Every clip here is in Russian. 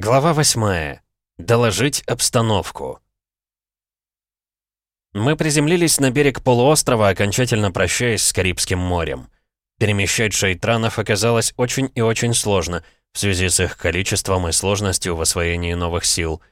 Глава восьмая. Доложить обстановку. Мы приземлились на берег полуострова, окончательно прощаясь с Карибским морем. Перемещать шейтранов оказалось очень и очень сложно, в связи с их количеством и сложностью в освоении новых сил.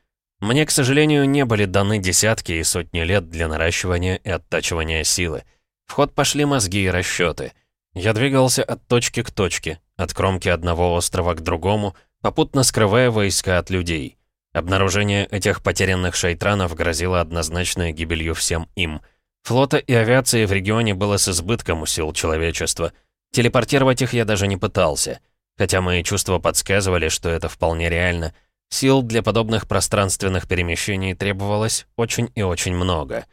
Мне, к сожалению, не были даны десятки и сотни лет для наращивания и оттачивания силы. В ход пошли мозги и расчеты. Я двигался от точки к точке, от кромки одного острова к другому — попутно скрывая войска от людей. Обнаружение этих потерянных шейтранов грозило однозначной гибелью всем им. Флота и авиации в регионе было с избытком у сил человечества. Телепортировать их я даже не пытался. Хотя мои чувства подсказывали, что это вполне реально. Сил для подобных пространственных перемещений требовалось очень и очень много.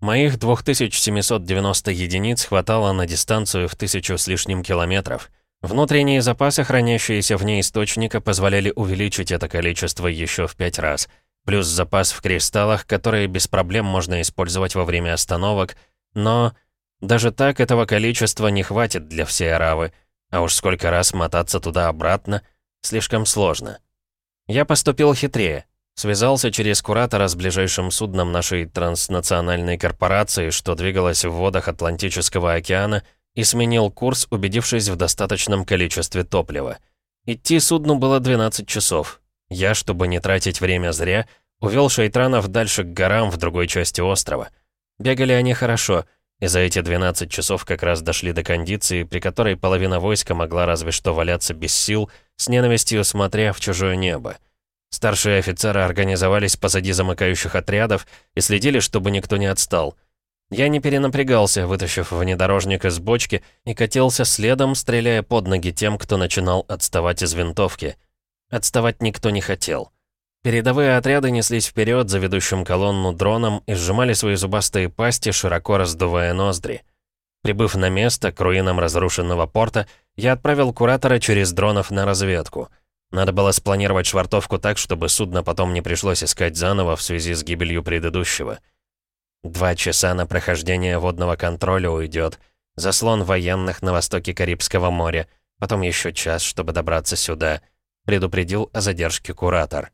Моих 2790 единиц хватало на дистанцию в тысячу с лишним километров — Внутренние запасы, хранящиеся вне источника, позволяли увеличить это количество еще в пять раз. Плюс запас в кристаллах, которые без проблем можно использовать во время остановок. Но даже так этого количества не хватит для всей Аравы. А уж сколько раз мотаться туда-обратно, слишком сложно. Я поступил хитрее. Связался через куратора с ближайшим судном нашей транснациональной корпорации, что двигалось в водах Атлантического океана, и сменил курс, убедившись в достаточном количестве топлива. Идти судну было 12 часов. Я, чтобы не тратить время зря, увел шейтранов дальше к горам в другой части острова. Бегали они хорошо, и за эти 12 часов как раз дошли до кондиции, при которой половина войска могла разве что валяться без сил, с ненавистью смотря в чужое небо. Старшие офицеры организовались позади замыкающих отрядов и следили, чтобы никто не отстал — я не перенапрягался, вытащив внедорожник из бочки, и катился следом, стреляя под ноги тем, кто начинал отставать из винтовки. Отставать никто не хотел. Передовые отряды неслись вперед за ведущим колонну дроном и сжимали свои зубастые пасти, широко раздувая ноздри. Прибыв на место, к руинам разрушенного порта, я отправил куратора через дронов на разведку. Надо было спланировать швартовку так, чтобы судно потом не пришлось искать заново в связи с гибелью предыдущего. Два часа на прохождение водного контроля уйдет. Заслон военных на востоке Карибского моря. Потом еще час, чтобы добраться сюда. Предупредил о задержке куратор.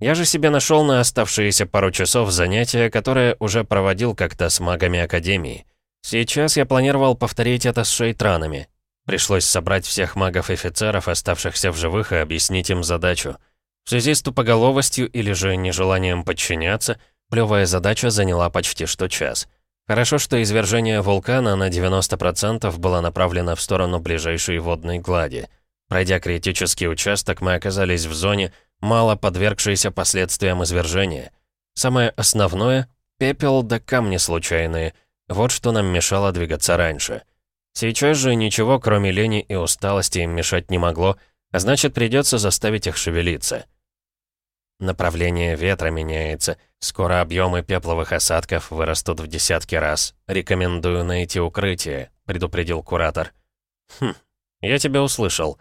Я же себе нашел на оставшиеся пару часов занятия, которое уже проводил как-то с магами Академии. Сейчас я планировал повторить это с шейтранами. Пришлось собрать всех магов-офицеров, оставшихся в живых, и объяснить им задачу. В связи с тупоголовостью или же нежеланием подчиняться — Плевая задача заняла почти что час. Хорошо, что извержение вулкана на 90% было направлено в сторону ближайшей водной глади. Пройдя критический участок, мы оказались в зоне, мало подвергшейся последствиям извержения. Самое основное — пепел да камни случайные. Вот что нам мешало двигаться раньше. Сейчас же ничего, кроме лени и усталости, им мешать не могло, а значит, придется заставить их шевелиться. Направление ветра меняется. Скоро объемы пепловых осадков вырастут в десятки раз. Рекомендую найти укрытие», — предупредил куратор. «Хм, я тебя услышал».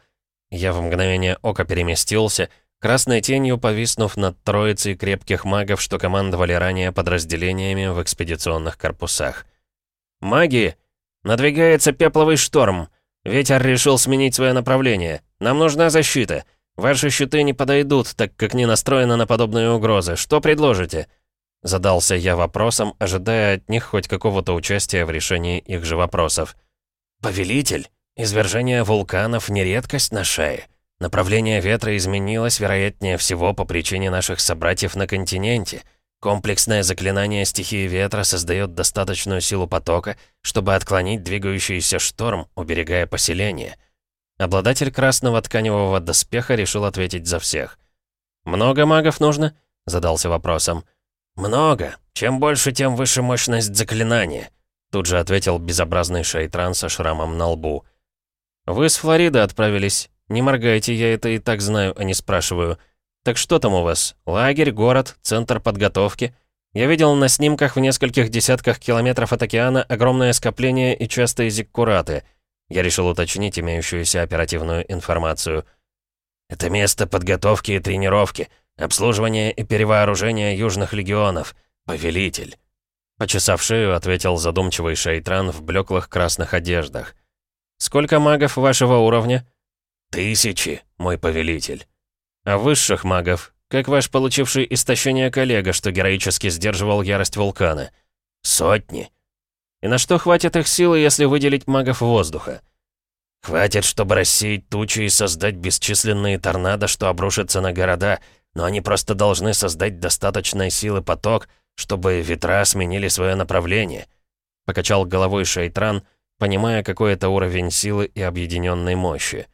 Я в мгновение ока переместился, красной тенью повиснув над троицей крепких магов, что командовали ранее подразделениями в экспедиционных корпусах. «Маги! Надвигается пепловый шторм! Ветер решил сменить свое направление. Нам нужна защита!» «Ваши щиты не подойдут, так как не настроены на подобные угрозы. Что предложите?» Задался я вопросом, ожидая от них хоть какого-то участия в решении их же вопросов. «Повелитель, извержение вулканов не редкость на шее. Направление ветра изменилось, вероятнее всего, по причине наших собратьев на континенте. Комплексное заклинание стихии ветра создает достаточную силу потока, чтобы отклонить двигающийся шторм, уберегая поселение». Обладатель красного тканевого доспеха решил ответить за всех. «Много магов нужно?» — задался вопросом. «Много. Чем больше, тем выше мощность заклинания», — тут же ответил безобразный шейтран со шрамом на лбу. «Вы с Флориды отправились. Не моргайте, я это и так знаю, а не спрашиваю. Так что там у вас? Лагерь, город, центр подготовки?» Я видел на снимках в нескольких десятках километров от океана огромное скопление и частые зиккураты — я решил уточнить имеющуюся оперативную информацию. «Это место подготовки и тренировки, обслуживания и перевооружения южных легионов. Повелитель». Почесав шею, ответил задумчивый шейтран в блеклых красных одеждах. «Сколько магов вашего уровня?» «Тысячи, мой повелитель». А высших магов? Как ваш получивший истощение коллега, что героически сдерживал ярость вулкана? Сотни. И на что хватит их силы, если выделить магов воздуха? Хватит, чтобы рассеять тучи и создать бесчисленные торнадо, что обрушатся на города, но они просто должны создать достаточной силы поток, чтобы ветра сменили свое направление. Покачал головой Шейтран, понимая, какой это уровень силы и объединенной мощи.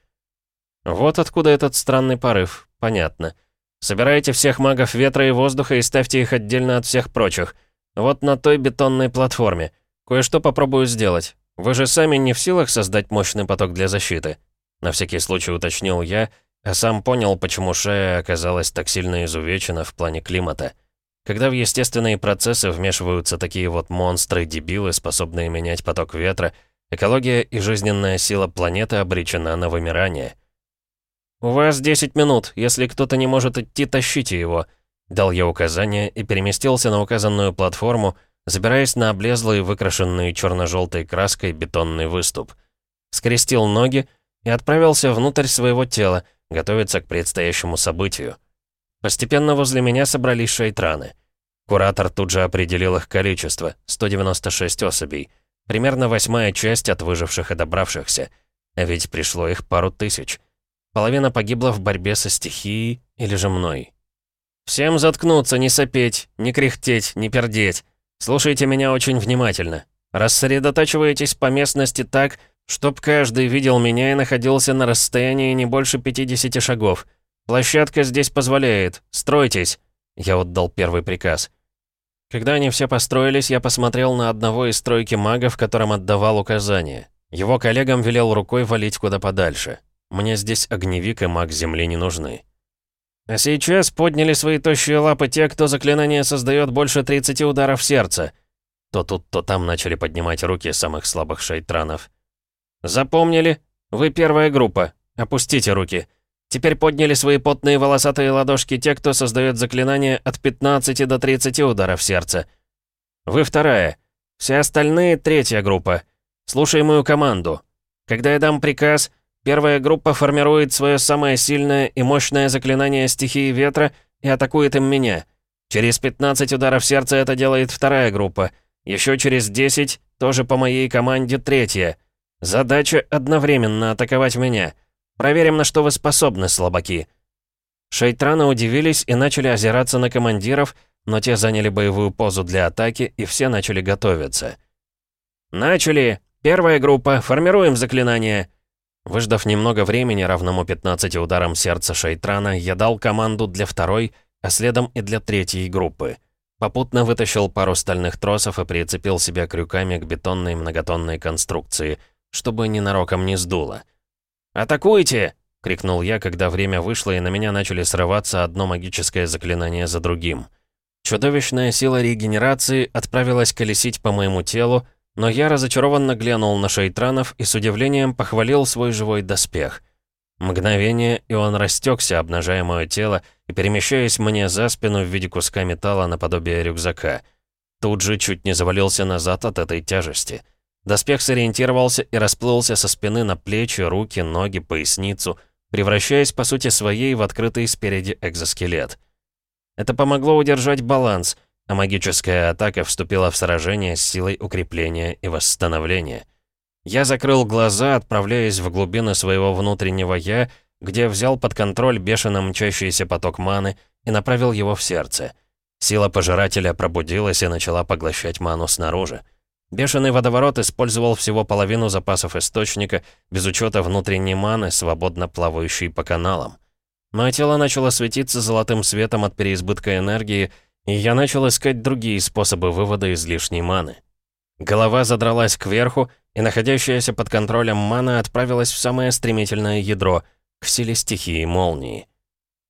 Вот откуда этот странный порыв, понятно. Собирайте всех магов ветра и воздуха и ставьте их отдельно от всех прочих. Вот на той бетонной платформе. Кое-что попробую сделать. Вы же сами не в силах создать мощный поток для защиты. На всякий случай уточнил я, а сам понял, почему Шея оказалась так сильно изувечена в плане климата. Когда в естественные процессы вмешиваются такие вот монстры-дебилы, способные менять поток ветра, экология и жизненная сила планеты обречена на вымирание. «У вас 10 минут. Если кто-то не может идти, тащите его», — дал я указание и переместился на указанную платформу, забираясь на облезлый, выкрашенный черно-желтой краской бетонный выступ. Скрестил ноги и отправился внутрь своего тела, готовиться к предстоящему событию. Постепенно возле меня собрались шейтраны. Куратор тут же определил их количество — 196 особей. Примерно восьмая часть от выживших и добравшихся. А ведь пришло их пару тысяч. Половина погибла в борьбе со стихией или же мной. «Всем заткнуться, не сопеть, не кряхтеть, не пердеть. Слушайте меня очень внимательно. Рассредотачивайтесь по местности так, чтоб каждый видел меня и находился на расстоянии не больше 50 шагов. «Площадка здесь позволяет. Стройтесь!» Я отдал первый приказ. Когда они все построились, я посмотрел на одного из стройки магов, которым отдавал указания. Его коллегам велел рукой валить куда подальше. Мне здесь огневик и маг земли не нужны. А сейчас подняли свои тощие лапы те, кто заклинание создает больше 30 ударов сердца. То тут, то там начали поднимать руки самых слабых шейтранов. «Запомнили? Вы первая группа. Опустите руки. Теперь подняли свои потные волосатые ладошки те, кто создает заклинания от 15 до 30 ударов сердца. Вы вторая. Все остальные — третья группа. Слушай мою команду. Когда я дам приказ, первая группа формирует свое самое сильное и мощное заклинание стихии ветра и атакует им меня. Через 15 ударов сердца это делает вторая группа. Еще через 10, тоже по моей команде, третья. Задача одновременно атаковать меня — Проверим, на что вы способны, слабаки». Шейтраны удивились и начали озираться на командиров, но те заняли боевую позу для атаки, и все начали готовиться. «Начали! Первая группа, формируем заклинание!» Выждав немного времени, равному 15 ударам сердца Шейтрана, я дал команду для второй, а следом и для третьей группы. Попутно вытащил пару стальных тросов и прицепил себя крюками к бетонной многотонной конструкции, чтобы ненароком не сдуло. «Атакуйте!» — крикнул я, когда время вышло, и на меня начали срываться одно магическое заклинание за другим. Чудовищная сила регенерации отправилась колесить по моему телу, но я разочарованно глянул на шейтранов и с удивлением похвалил свой живой доспех. Мгновение, и он растекся, обнажая мое тело и перемещаясь мне за спину в виде куска металла наподобие рюкзака. Тут же чуть не завалился назад от этой тяжести — Доспех сориентировался и расплылся со спины на плечи, руки, ноги, поясницу, превращаясь по сути своей в открытый спереди экзоскелет. Это помогло удержать баланс, а магическая атака вступила в сражение с силой укрепления и восстановления. Я закрыл глаза, отправляясь в глубины своего внутреннего «я», где взял под контроль бешено мчащийся поток маны и направил его в сердце. Сила пожирателя пробудилась и начала поглощать ману снаружи. Бешеный водоворот использовал всего половину запасов источника, без учета внутренней маны, свободно плавающей по каналам. Мое тело начало светиться золотым светом от переизбытка энергии, и я начал искать другие способы вывода излишней маны. Голова задралась кверху, и находящаяся под контролем мана отправилась в самое стремительное ядро, к силе стихии молнии.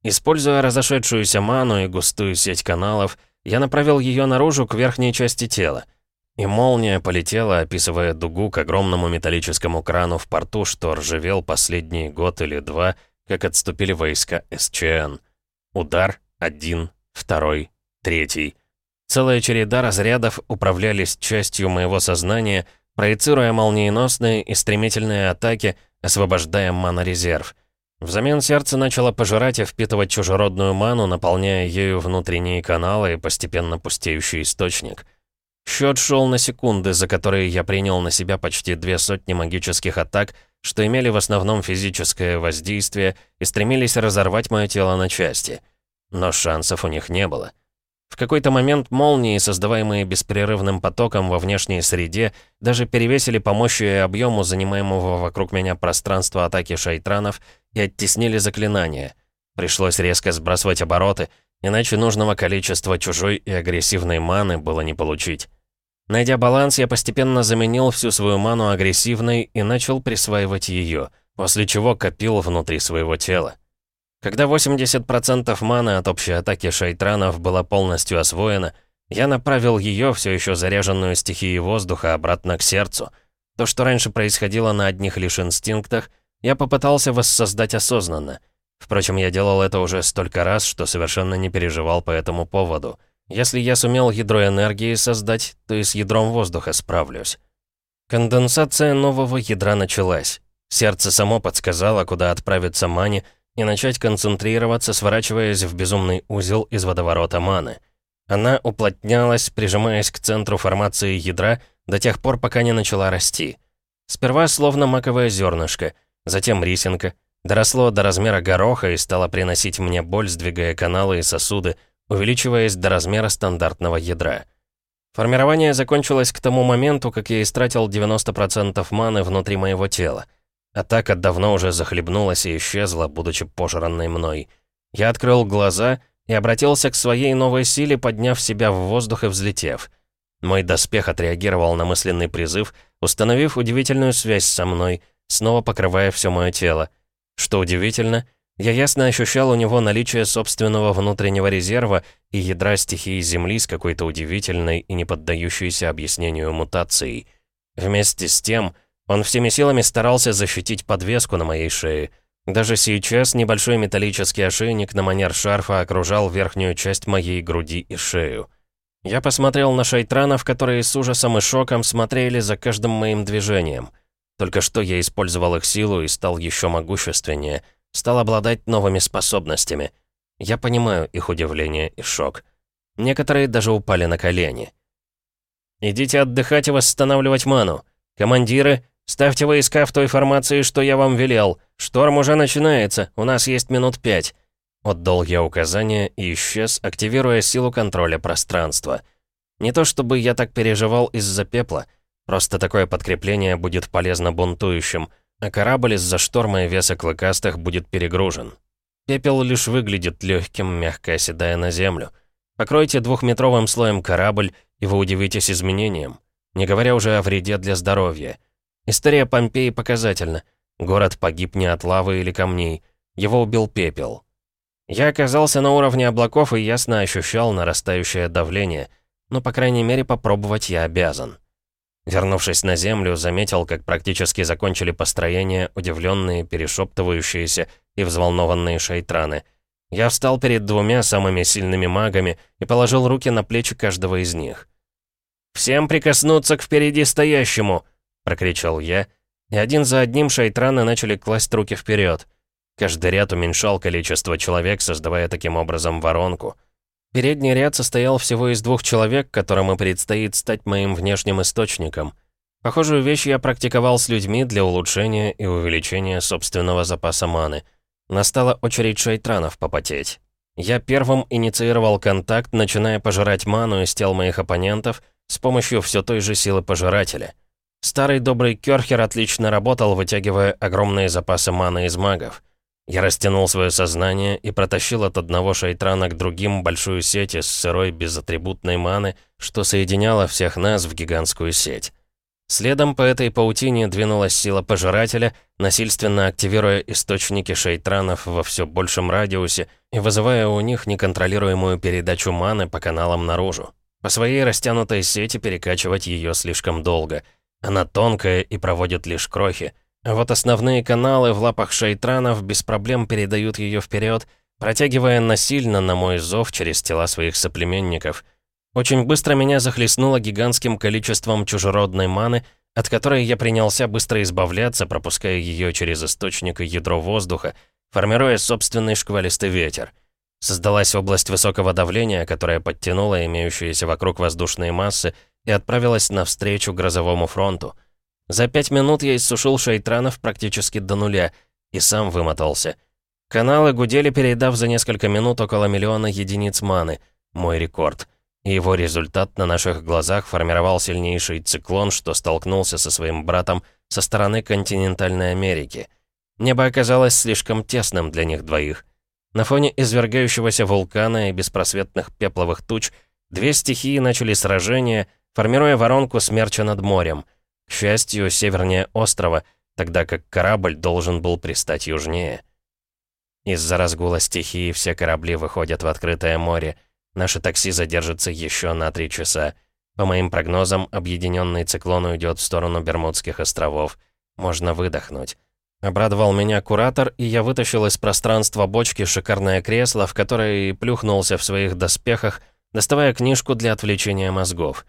Используя разошедшуюся ману и густую сеть каналов, я направил ее наружу к верхней части тела — и молния полетела, описывая дугу к огромному металлическому крану в порту, что ржавел последний год или два, как отступили войска СЧН. Удар, один, второй, третий. Целая череда разрядов управлялись частью моего сознания, проецируя молниеносные и стремительные атаки, освобождая манорезерв. Взамен сердце начало пожирать и впитывать чужеродную ману, наполняя ею внутренние каналы и постепенно пустеющий источник. Счет шел на секунды, за которые я принял на себя почти две сотни магических атак, что имели в основном физическое воздействие и стремились разорвать мое тело на части. Но шансов у них не было. В какой-то момент молнии, создаваемые беспрерывным потоком во внешней среде, даже перевесили по мощи и объему занимаемого вокруг меня пространства атаки шайтранов и оттеснили заклинания. Пришлось резко сбрасывать обороты, иначе нужного количества чужой и агрессивной маны было не получить. Найдя баланс, я постепенно заменил всю свою ману агрессивной и начал присваивать ее, после чего копил внутри своего тела. Когда 80% маны от общей атаки шайтранов была полностью освоена, я направил ее, все еще заряженную стихией воздуха, обратно к сердцу. То, что раньше происходило на одних лишь инстинктах, я попытался воссоздать осознанно. Впрочем, я делал это уже столько раз, что совершенно не переживал по этому поводу. Если я сумел ядро энергии создать, то и с ядром воздуха справлюсь. Конденсация нового ядра началась. Сердце само подсказало, куда отправиться мане, и начать концентрироваться, сворачиваясь в безумный узел из водоворота маны. Она уплотнялась, прижимаясь к центру формации ядра до тех пор, пока не начала расти. Сперва словно маковое зернышко, затем рисинка, доросло до размера гороха и стало приносить мне боль, сдвигая каналы и сосуды, увеличиваясь до размера стандартного ядра. Формирование закончилось к тому моменту, как я истратил 90% маны внутри моего тела. Атака давно уже захлебнулась и исчезла, будучи пожранной мной. Я открыл глаза и обратился к своей новой силе, подняв себя в воздух и взлетев. Мой доспех отреагировал на мысленный призыв, установив удивительную связь со мной, снова покрывая все мое тело. Что удивительно, я ясно ощущал у него наличие собственного внутреннего резерва и ядра стихии Земли с какой-то удивительной и не поддающейся объяснению мутацией. Вместе с тем, он всеми силами старался защитить подвеску на моей шее. Даже сейчас небольшой металлический ошейник на манер шарфа окружал верхнюю часть моей груди и шею. Я посмотрел на шайтранов, которые с ужасом и шоком смотрели за каждым моим движением. Только что я использовал их силу и стал еще могущественнее, стал обладать новыми способностями. Я понимаю их удивление и шок. Некоторые даже упали на колени. «Идите отдыхать и восстанавливать ману. Командиры, «Ставьте войска в той формации, что я вам велел. Шторм уже начинается, у нас есть минут пять». Отдал я указание и исчез, активируя силу контроля пространства. Не то чтобы я так переживал из-за пепла, просто такое подкрепление будет полезно бунтующим, а корабль из-за шторма и веса клыкастых будет перегружен. Пепел лишь выглядит легким, мягко оседая на землю. Покройте двухметровым слоем корабль, и вы удивитесь изменениям, не говоря уже о вреде для здоровья. История Помпеи показательна. Город погиб не от лавы или камней. Его убил пепел. Я оказался на уровне облаков и ясно ощущал нарастающее давление. Но, по крайней мере, попробовать я обязан. Вернувшись на землю, заметил, как практически закончили построение удивленные, перешептывающиеся и взволнованные шайтраны. Я встал перед двумя самыми сильными магами и положил руки на плечи каждого из них. «Всем прикоснуться к впереди стоящему!» — прокричал я, и один за одним шайтраны начали класть руки вперед. Каждый ряд уменьшал количество человек, создавая таким образом воронку. Передний ряд состоял всего из двух человек, которым и предстоит стать моим внешним источником. Похожую вещь я практиковал с людьми для улучшения и увеличения собственного запаса маны. Настала очередь шайтранов попотеть. Я первым инициировал контакт, начиная пожирать ману из тел моих оппонентов с помощью все той же силы пожирателя — Старый добрый Кёрхер отлично работал, вытягивая огромные запасы маны из магов. Я растянул свое сознание и протащил от одного шейтрана к другим большую сеть из сырой безатрибутной маны, что соединяло всех нас в гигантскую сеть. Следом по этой паутине двинулась сила Пожирателя, насильственно активируя источники шейтранов во все большем радиусе и вызывая у них неконтролируемую передачу маны по каналам наружу. По своей растянутой сети перекачивать ее слишком долго — она тонкая и проводит лишь крохи. А вот основные каналы в лапах шейтранов без проблем передают ее вперед, протягивая насильно на мой зов через тела своих соплеменников. Очень быстро меня захлестнуло гигантским количеством чужеродной маны, от которой я принялся быстро избавляться, пропуская ее через источник и ядро воздуха, формируя собственный шквалистый ветер. Создалась область высокого давления, которая подтянула имеющиеся вокруг воздушные массы и отправилась навстречу грозовому фронту. За пять минут я иссушил шейтранов практически до нуля и сам вымотался. Каналы гудели, передав за несколько минут около миллиона единиц маны, мой рекорд. И его результат на наших глазах формировал сильнейший циклон, что столкнулся со своим братом со стороны континентальной Америки. Небо оказалось слишком тесным для них двоих. На фоне извергающегося вулкана и беспросветных пепловых туч две стихии начали сражение, формируя воронку смерча над морем. К счастью, севернее острова, тогда как корабль должен был пристать южнее. Из-за разгула стихии все корабли выходят в открытое море. Наше такси задержится еще на три часа. По моим прогнозам, объединенный циклон уйдет в сторону Бермудских островов. Можно выдохнуть. Обрадовал меня куратор, и я вытащил из пространства бочки шикарное кресло, в которое и плюхнулся в своих доспехах, доставая книжку для отвлечения мозгов.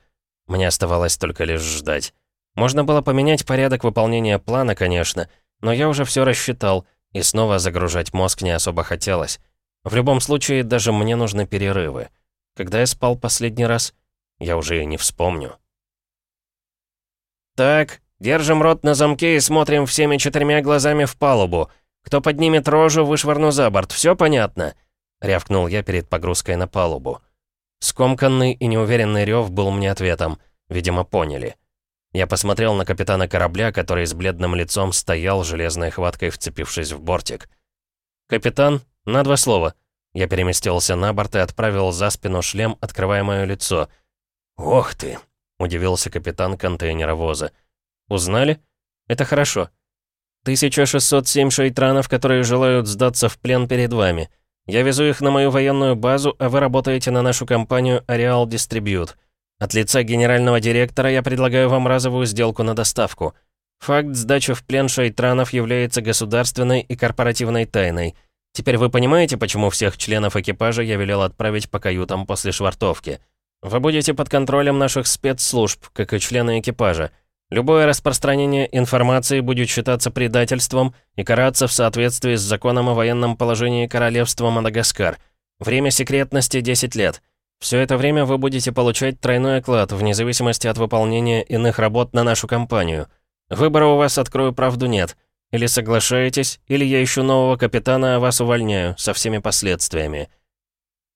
Мне оставалось только лишь ждать. Можно было поменять порядок выполнения плана, конечно, но я уже все рассчитал, и снова загружать мозг не особо хотелось. В любом случае, даже мне нужны перерывы. Когда я спал последний раз, я уже и не вспомню. «Так, держим рот на замке и смотрим всеми четырьмя глазами в палубу. Кто поднимет рожу, вышвырну за борт. Все понятно?» — рявкнул я перед погрузкой на палубу. Скомканный и неуверенный рев был мне ответом. Видимо, поняли. Я посмотрел на капитана корабля, который с бледным лицом стоял, железной хваткой вцепившись в бортик. «Капитан, на два слова». Я переместился на борт и отправил за спину шлем, открывая мое лицо. «Ох ты!» — удивился капитан контейнеровоза. «Узнали? Это хорошо. 1607 шейтранов, которые желают сдаться в плен перед вами. Я везу их на мою военную базу, а вы работаете на нашу компанию Areal Distribute. От лица генерального директора я предлагаю вам разовую сделку на доставку. Факт сдачи в плен шейтранов является государственной и корпоративной тайной. Теперь вы понимаете, почему всех членов экипажа я велел отправить по каютам после швартовки? Вы будете под контролем наших спецслужб, как и члены экипажа. Любое распространение информации будет считаться предательством и караться в соответствии с законом о военном положении Королевства Мадагаскар. Время секретности 10 лет. Все это время вы будете получать тройной оклад, вне зависимости от выполнения иных работ на нашу компанию. Выбора у вас, открою правду, нет. Или соглашаетесь, или я ищу нового капитана, а вас увольняю, со всеми последствиями».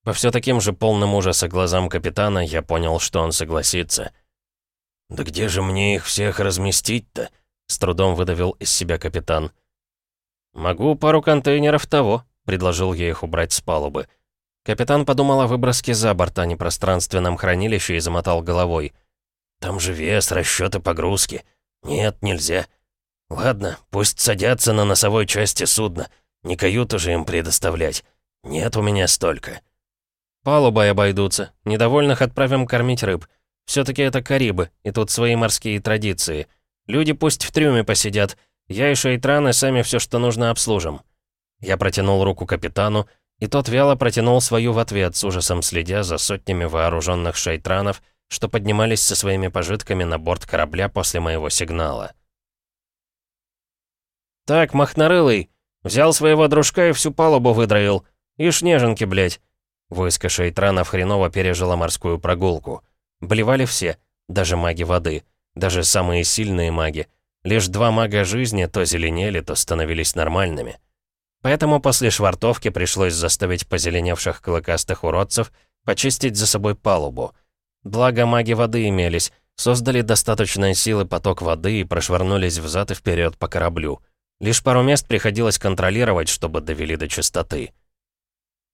По все таким же полным ужаса глазам капитана я понял, что он согласится. «Да где же мне их всех разместить-то?» — с трудом выдавил из себя капитан. «Могу пару контейнеров того», — предложил я их убрать с палубы. Капитан подумал о выброске за борт, а не пространственном хранилище и замотал головой. «Там же вес, расчеты погрузки. Нет, нельзя. Ладно, пусть садятся на носовой части судна. Не каюту же им предоставлять. Нет у меня столько». «Палубой обойдутся. Недовольных отправим кормить рыб. Все таки это Карибы, и тут свои морские традиции. Люди пусть в трюме посидят. Я и шейтраны сами все, что нужно, обслужим». Я протянул руку капитану, и тот вяло протянул свою в ответ, с ужасом следя за сотнями вооруженных шайтранов, что поднимались со своими пожитками на борт корабля после моего сигнала. «Так, махнарылый, взял своего дружка и всю палубу выдроил. Ишь неженки, блядь!» Войско шейтранов хреново пережило морскую прогулку. Блевали все, даже маги воды, даже самые сильные маги. Лишь два мага жизни то зеленели, то становились нормальными. Поэтому после швартовки пришлось заставить позеленевших клыкастых уродцев почистить за собой палубу. Благо маги воды имелись, создали достаточной силы поток воды и прошвырнулись взад и вперед по кораблю. Лишь пару мест приходилось контролировать, чтобы довели до чистоты.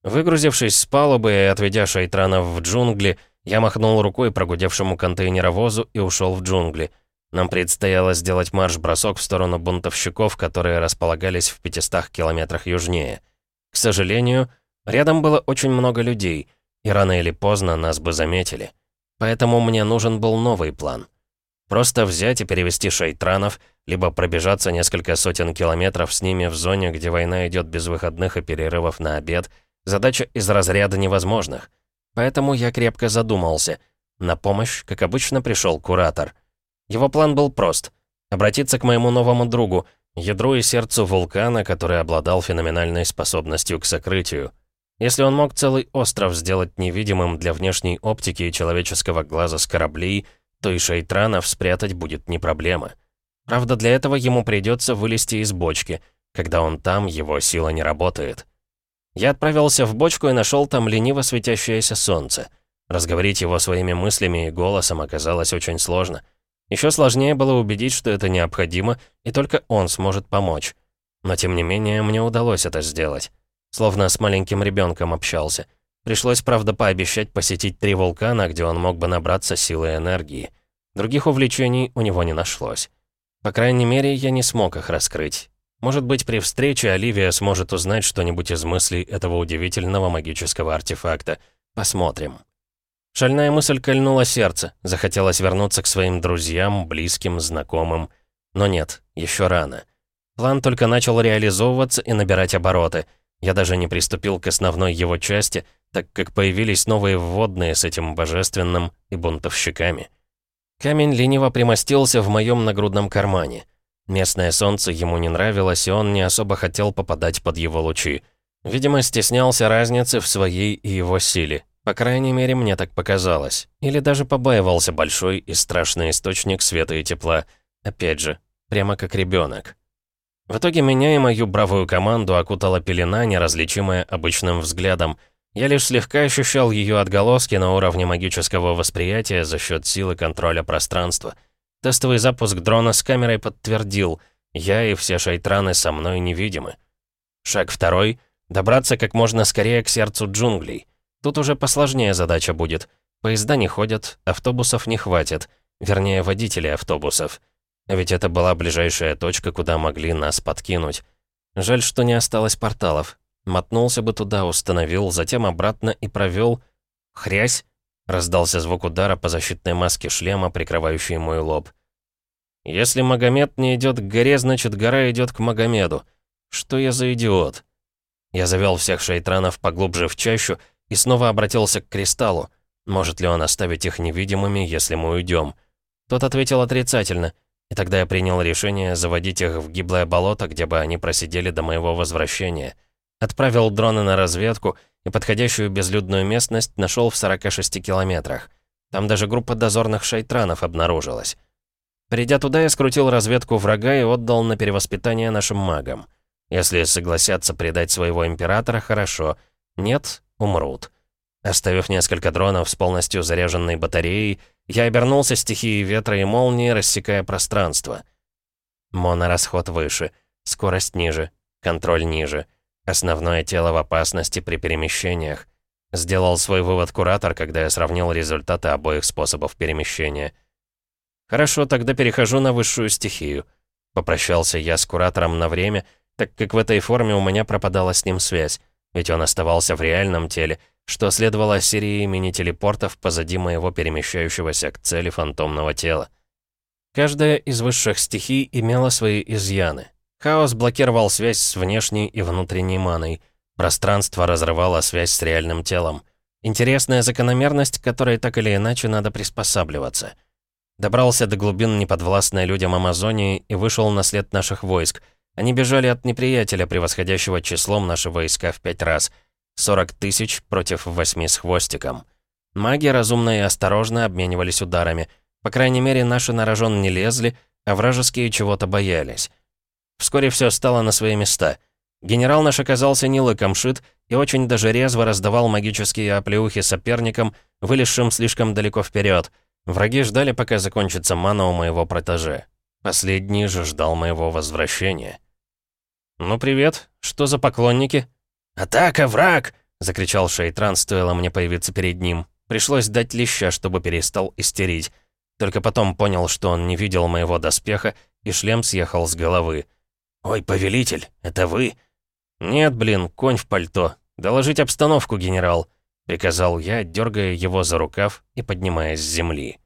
Выгрузившись с палубы и отведя шейтранов в джунгли, я махнул рукой прогудевшему контейнеровозу и ушел в джунгли — нам предстояло сделать марш-бросок в сторону бунтовщиков, которые располагались в 500 километрах южнее. К сожалению, рядом было очень много людей, и рано или поздно нас бы заметили. Поэтому мне нужен был новый план. Просто взять и перевести шейтранов, либо пробежаться несколько сотен километров с ними в зоне, где война идет без выходных и перерывов на обед, задача из разряда невозможных. Поэтому я крепко задумался. На помощь, как обычно, пришел куратор — его план был прост. Обратиться к моему новому другу, Ядру и сердцу вулкана, который обладал феноменальной способностью к сокрытию. Если он мог целый остров сделать невидимым для внешней оптики и человеческого глаза с кораблей, то и шейтранов спрятать будет не проблема. Правда, для этого ему придется вылезти из бочки. Когда он там, его сила не работает. Я отправился в бочку и нашел там лениво светящееся солнце. Разговорить его своими мыслями и голосом оказалось очень сложно. Еще сложнее было убедить, что это необходимо, и только он сможет помочь. Но тем не менее, мне удалось это сделать. Словно с маленьким ребенком общался. Пришлось, правда, пообещать посетить три вулкана, где он мог бы набраться силы и энергии. Других увлечений у него не нашлось. По крайней мере, я не смог их раскрыть. Может быть, при встрече Оливия сможет узнать что-нибудь из мыслей этого удивительного магического артефакта. Посмотрим. Шальная мысль кольнула сердце. Захотелось вернуться к своим друзьям, близким, знакомым. Но нет, еще рано. План только начал реализовываться и набирать обороты. Я даже не приступил к основной его части, так как появились новые вводные с этим божественным и бунтовщиками. Камень лениво примостился в моем нагрудном кармане. Местное солнце ему не нравилось, и он не особо хотел попадать под его лучи. Видимо, стеснялся разницы в своей и его силе. По крайней мере, мне так показалось. Или даже побаивался большой и страшный источник света и тепла. Опять же, прямо как ребенок. В итоге меня и мою бравую команду окутала пелена, неразличимая обычным взглядом. Я лишь слегка ощущал ее отголоски на уровне магического восприятия за счет силы контроля пространства — Тестовый запуск дрона с камерой подтвердил, я и все шайтраны со мной невидимы. Шаг второй — добраться как можно скорее к сердцу джунглей. Тут уже посложнее задача будет. Поезда не ходят, автобусов не хватит. Вернее, водителей автобусов. Ведь это была ближайшая точка, куда могли нас подкинуть. Жаль, что не осталось порталов. Мотнулся бы туда, установил, затем обратно и провел. Хрясь! Раздался звук удара по защитной маске шлема, прикрывающей мой лоб. «Если Магомед не идет к горе, значит, гора идет к Магомеду. Что я за идиот?» Я завел всех шейтранов поглубже в чащу и снова обратился к Кристаллу. Может ли он оставить их невидимыми, если мы уйдем? Тот ответил отрицательно, и тогда я принял решение заводить их в гиблое болото, где бы они просидели до моего возвращения. Отправил дроны на разведку и подходящую безлюдную местность нашел в 46 километрах. Там даже группа дозорных шайтранов обнаружилась. Придя туда, я скрутил разведку врага и отдал на перевоспитание нашим магам. Если согласятся предать своего императора, хорошо. Нет, умрут. Оставив несколько дронов с полностью заряженной батареей, я обернулся стихией ветра и молнии, рассекая пространство. Монорасход выше, скорость ниже, контроль ниже. Основное тело в опасности при перемещениях. Сделал свой вывод куратор, когда я сравнил результаты обоих способов перемещения. «Хорошо, тогда перехожу на высшую стихию». Попрощался я с куратором на время, так как в этой форме у меня пропадала с ним связь, ведь он оставался в реальном теле, что следовало серии мини-телепортов позади моего перемещающегося к цели фантомного тела. Каждая из высших стихий имела свои изъяны. Хаос блокировал связь с внешней и внутренней маной. Пространство разрывало связь с реальным телом. Интересная закономерность, которой так или иначе надо приспосабливаться. Добрался до глубин неподвластной людям Амазонии и вышел на след наших войск. Они бежали от неприятеля, превосходящего числом наши войска в пять раз. 40 тысяч против восьми с хвостиком. Маги разумно и осторожно обменивались ударами. По крайней мере, наши на не лезли, а вражеские чего-то боялись. Вскоре все стало на свои места. Генерал наш оказался не лыком и очень даже резво раздавал магические оплеухи соперникам, вылезшим слишком далеко вперед. Враги ждали, пока закончится мана у моего протеже. Последний же ждал моего возвращения. «Ну, привет. Что за поклонники?» «Атака, враг!» — закричал Шейтран, стоило мне появиться перед ним. Пришлось дать леща, чтобы перестал истерить. Только потом понял, что он не видел моего доспеха, и шлем съехал с головы. «Ой, повелитель, это вы?» «Нет, блин, конь в пальто. Доложить обстановку, генерал», — приказал я, дергая его за рукав и поднимаясь с земли.